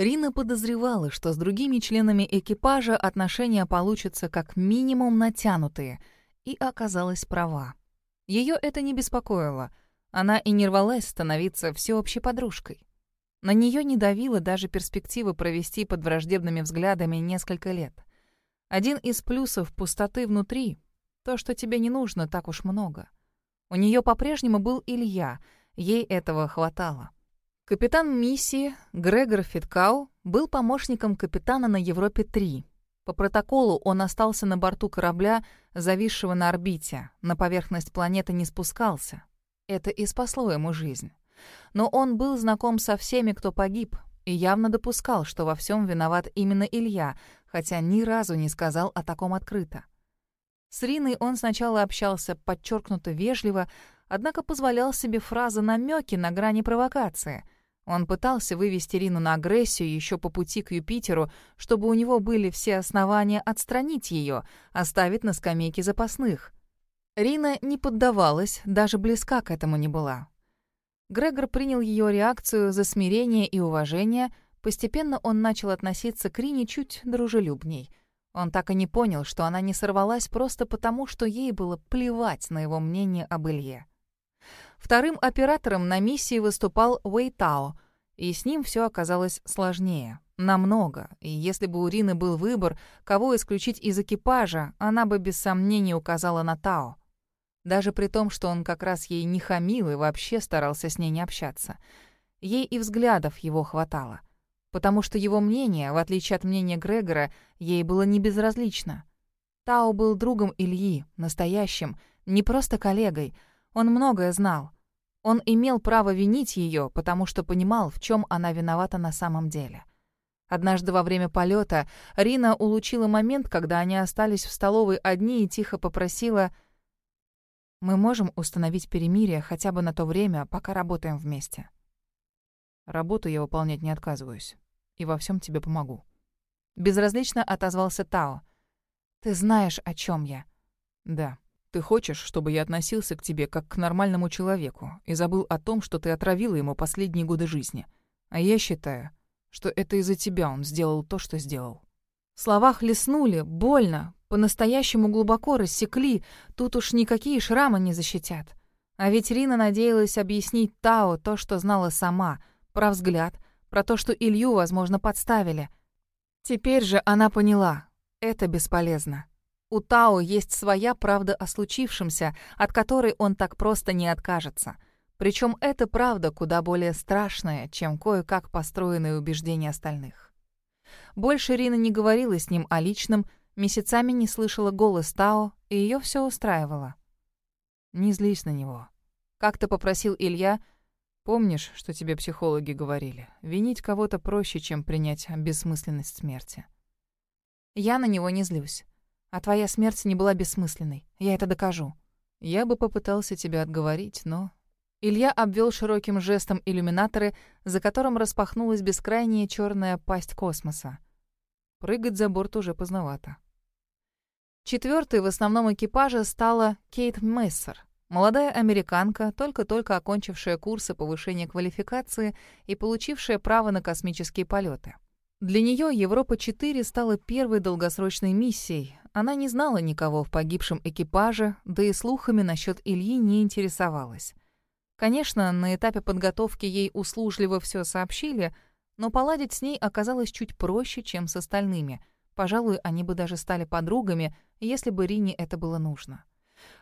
Рина подозревала, что с другими членами экипажа отношения получатся как минимум натянутые, и оказалась права. Ее это не беспокоило. Она и не рвалась становиться всеобщей подружкой. На нее не давила даже перспектива провести под враждебными взглядами несколько лет. Один из плюсов пустоты внутри — то, что тебе не нужно так уж много. У нее по-прежнему был Илья, ей этого хватало. Капитан миссии Грегор Фиткау был помощником капитана на Европе-3. По протоколу он остался на борту корабля, зависшего на орбите, на поверхность планеты не спускался. Это и спасло ему жизнь. Но он был знаком со всеми, кто погиб, и явно допускал, что во всем виноват именно Илья, хотя ни разу не сказал о таком открыто. С Риной он сначала общался подчеркнуто вежливо, однако позволял себе фразы намеки на грани провокации. Он пытался вывести Рину на агрессию еще по пути к Юпитеру, чтобы у него были все основания отстранить ее, оставить на скамейке запасных. Рина не поддавалась, даже близка к этому не была. Грегор принял ее реакцию за смирение и уважение, постепенно он начал относиться к Рине чуть дружелюбней — он так и не понял, что она не сорвалась просто потому, что ей было плевать на его мнение об Илье. Вторым оператором на миссии выступал Уэй Тао, и с ним все оказалось сложнее. Намного. И если бы у Рины был выбор, кого исключить из экипажа, она бы без сомнения указала на Тао. Даже при том, что он как раз ей не хамил и вообще старался с ней не общаться. Ей и взглядов его хватало потому что его мнение, в отличие от мнения Грегора, ей было не безразлично. Тао был другом Ильи, настоящим, не просто коллегой. Он многое знал. Он имел право винить ее, потому что понимал, в чем она виновата на самом деле. Однажды во время полета Рина улучила момент, когда они остались в столовой одни и тихо попросила «Мы можем установить перемирие хотя бы на то время, пока работаем вместе». Работу я выполнять не отказываюсь. И во всем тебе помогу. Безразлично отозвался Тао. Ты знаешь, о чем я. Да. Ты хочешь, чтобы я относился к тебе как к нормальному человеку и забыл о том, что ты отравила ему последние годы жизни. А я считаю, что это из-за тебя он сделал то, что сделал. Слова хлестнули, больно, по-настоящему глубоко рассекли, тут уж никакие шрамы не защитят. А ведь Рина надеялась объяснить Тао то, что знала сама, про взгляд, про то, что Илью, возможно, подставили. Теперь же она поняла. Это бесполезно. У Тао есть своя правда о случившемся, от которой он так просто не откажется. Причем эта правда куда более страшная, чем кое-как построенные убеждения остальных. Больше Рина не говорила с ним о личном, месяцами не слышала голос Тао, и ее все устраивало. «Не злись на него», — как-то попросил Илья, — Помнишь, что тебе психологи говорили? Винить кого-то проще, чем принять бессмысленность смерти. Я на него не злюсь. А твоя смерть не была бессмысленной. Я это докажу. Я бы попытался тебя отговорить, но... Илья обвел широким жестом иллюминаторы, за которым распахнулась бескрайняя черная пасть космоса. Прыгать за борт уже поздновато. Четвертой в основном экипаже стала Кейт Мессер — Молодая американка, только-только окончившая курсы повышения квалификации и получившая право на космические полеты. Для нее Европа-4 стала первой долгосрочной миссией. Она не знала никого в погибшем экипаже, да и слухами насчет Ильи не интересовалась. Конечно, на этапе подготовки ей услужливо все сообщили, но поладить с ней оказалось чуть проще, чем с остальными. Пожалуй, они бы даже стали подругами, если бы Рине это было нужно.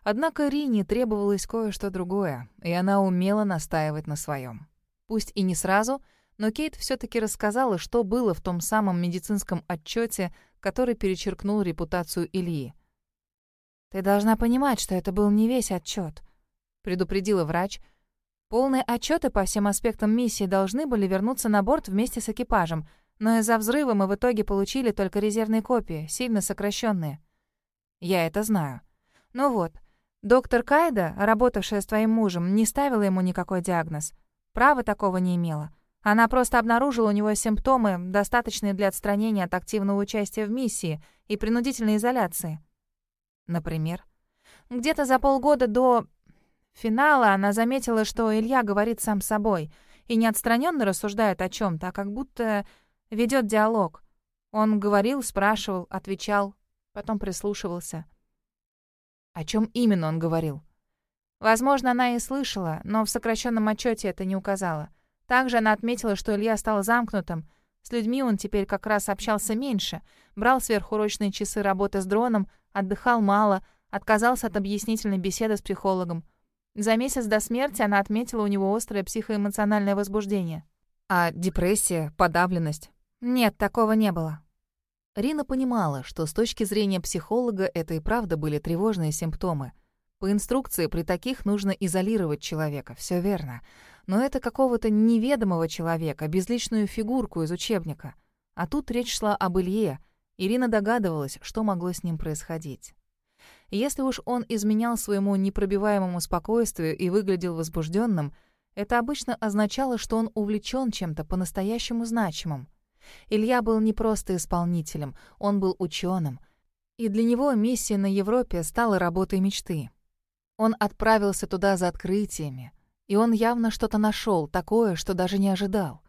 Однако Рине требовалось кое-что другое, и она умела настаивать на своем. Пусть и не сразу, но Кейт все-таки рассказала, что было в том самом медицинском отчете, который перечеркнул репутацию Ильи. «Ты должна понимать, что это был не весь отчет», — предупредила врач. «Полные отчеты по всем аспектам миссии должны были вернуться на борт вместе с экипажем, но из-за взрыва мы в итоге получили только резервные копии, сильно сокращенные. Я это знаю. Ну вот, доктор Кайда, работавшая с твоим мужем, не ставила ему никакой диагноз. Права такого не имела. Она просто обнаружила у него симптомы, достаточные для отстранения от активного участия в миссии и принудительной изоляции. Например, где-то за полгода до финала она заметила, что Илья говорит сам собой и не отстраненно рассуждает о чем то а как будто Ведет диалог. Он говорил, спрашивал, отвечал, потом прислушивался. О чем именно он говорил? Возможно, она и слышала, но в сокращенном отчете это не указала. Также она отметила, что Илья стал замкнутым. С людьми он теперь как раз общался меньше, брал сверхурочные часы работы с дроном, отдыхал мало, отказался от объяснительной беседы с психологом. За месяц до смерти она отметила у него острое психоэмоциональное возбуждение. А депрессия, подавленность? Нет, такого не было. Рина понимала, что с точки зрения психолога это и правда были тревожные симптомы. По инструкции при таких нужно изолировать человека, все верно. Но это какого-то неведомого человека, безличную фигурку из учебника. А тут речь шла об Илье. Ирина догадывалась, что могло с ним происходить. Если уж он изменял своему непробиваемому спокойствию и выглядел возбужденным, это обычно означало, что он увлечен чем-то по-настоящему значимым. Илья был не просто исполнителем, он был ученым. И для него миссия на Европе стала работой мечты. Он отправился туда за открытиями, и он явно что-то нашел, такое, что даже не ожидал.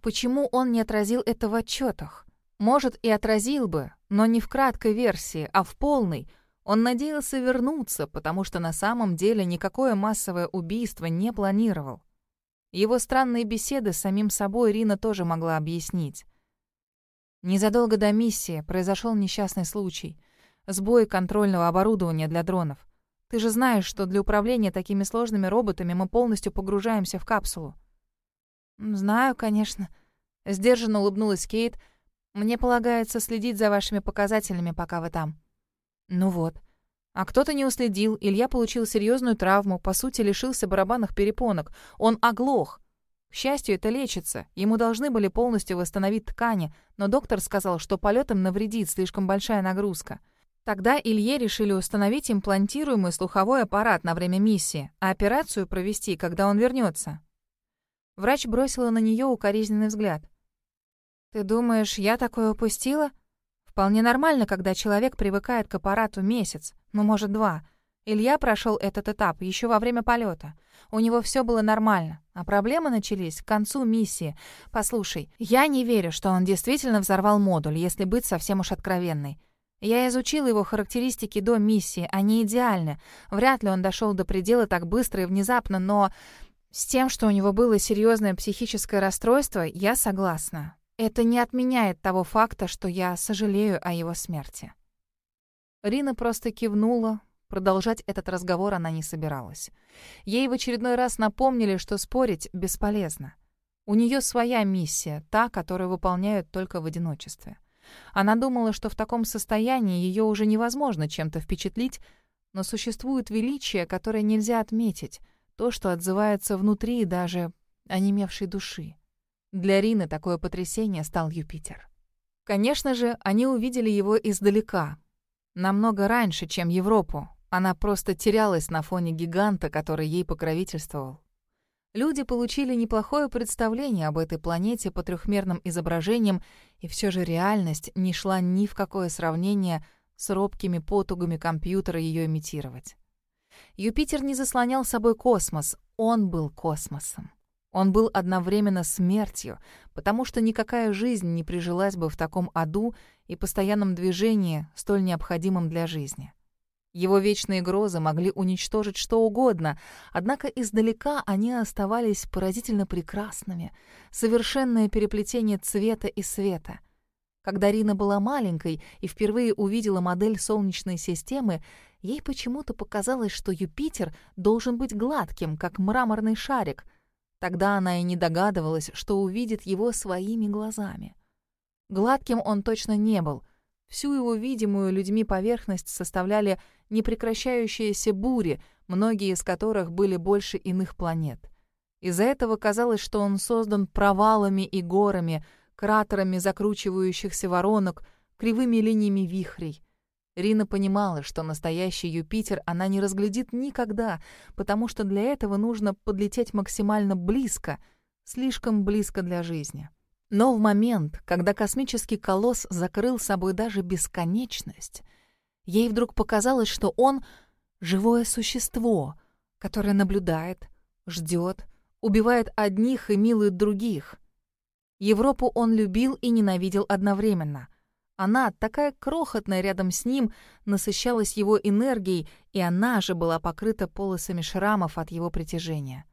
Почему он не отразил это в отчетах? Может, и отразил бы, но не в краткой версии, а в полной. Он надеялся вернуться, потому что на самом деле никакое массовое убийство не планировал. Его странные беседы с самим собой Рина тоже могла объяснить. Незадолго до миссии произошел несчастный случай. Сбой контрольного оборудования для дронов. Ты же знаешь, что для управления такими сложными роботами мы полностью погружаемся в капсулу. «Знаю, конечно». Сдержанно улыбнулась Кейт. «Мне полагается следить за вашими показателями, пока вы там». «Ну вот». А кто-то не уследил, Илья получил серьезную травму, по сути, лишился барабанных перепонок. Он оглох. К счастью, это лечится. Ему должны были полностью восстановить ткани, но доктор сказал, что полетом навредит слишком большая нагрузка. Тогда Илье решили установить имплантируемый слуховой аппарат на время миссии, а операцию провести, когда он вернется. Врач бросила на нее укоризненный взгляд. «Ты думаешь, я такое упустила? Вполне нормально, когда человек привыкает к аппарату месяц, ну, может, два. Илья прошел этот этап еще во время полета. У него все было нормально, а проблемы начались к концу миссии. Послушай, я не верю, что он действительно взорвал модуль, если быть совсем уж откровенной. Я изучила его характеристики до миссии, они идеальны. Вряд ли он дошел до предела так быстро и внезапно, но с тем, что у него было серьезное психическое расстройство, я согласна. Это не отменяет того факта, что я сожалею о его смерти. Рина просто кивнула, Продолжать этот разговор она не собиралась. Ей в очередной раз напомнили, что спорить бесполезно. У нее своя миссия, та, которую выполняют только в одиночестве. Она думала, что в таком состоянии ее уже невозможно чем-то впечатлить, но существует величие, которое нельзя отметить, то, что отзывается внутри даже онемевшей души. Для Рины такое потрясение стал Юпитер. Конечно же, они увидели его издалека, намного раньше, чем Европу, она просто терялась на фоне гиганта, который ей покровительствовал. Люди получили неплохое представление об этой планете по трехмерным изображениям, и все же реальность не шла ни в какое сравнение с робкими потугами компьютера ее имитировать. Юпитер не заслонял собой космос, он был космосом. Он был одновременно смертью, потому что никакая жизнь не прижилась бы в таком аду и постоянном движении, столь необходимом для жизни. Его вечные грозы могли уничтожить что угодно, однако издалека они оставались поразительно прекрасными, совершенное переплетение цвета и света. Когда Рина была маленькой и впервые увидела модель Солнечной системы, ей почему-то показалось, что Юпитер должен быть гладким, как мраморный шарик. Тогда она и не догадывалась, что увидит его своими глазами. Гладким он точно не был. Всю его видимую людьми поверхность составляли непрекращающиеся бури, многие из которых были больше иных планет. Из-за этого казалось, что он создан провалами и горами, кратерами закручивающихся воронок, кривыми линиями вихрей. Рина понимала, что настоящий Юпитер она не разглядит никогда, потому что для этого нужно подлететь максимально близко, слишком близко для жизни. Но в момент, когда космический колосс закрыл собой даже бесконечность, Ей вдруг показалось, что он — живое существо, которое наблюдает, ждет, убивает одних и милует других. Европу он любил и ненавидел одновременно. Она, такая крохотная рядом с ним, насыщалась его энергией, и она же была покрыта полосами шрамов от его притяжения.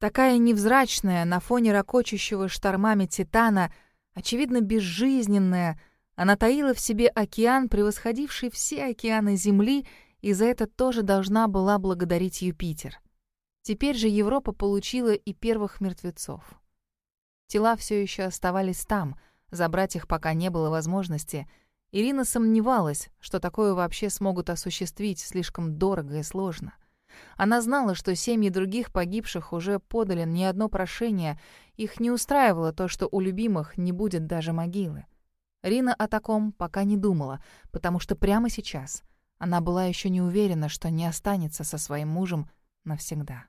Такая невзрачная на фоне ракочущего штормами Титана, очевидно безжизненная, она таила в себе океан, превосходивший все океаны Земли, и за это тоже должна была благодарить Юпитер. Теперь же Европа получила и первых мертвецов. Тела все еще оставались там, забрать их пока не было возможности. Ирина сомневалась, что такое вообще смогут осуществить, слишком дорого и сложно. Она знала, что семьи других погибших уже подали не одно прошение, их не устраивало то, что у любимых не будет даже могилы. Рина о таком пока не думала, потому что прямо сейчас она была еще не уверена, что не останется со своим мужем навсегда.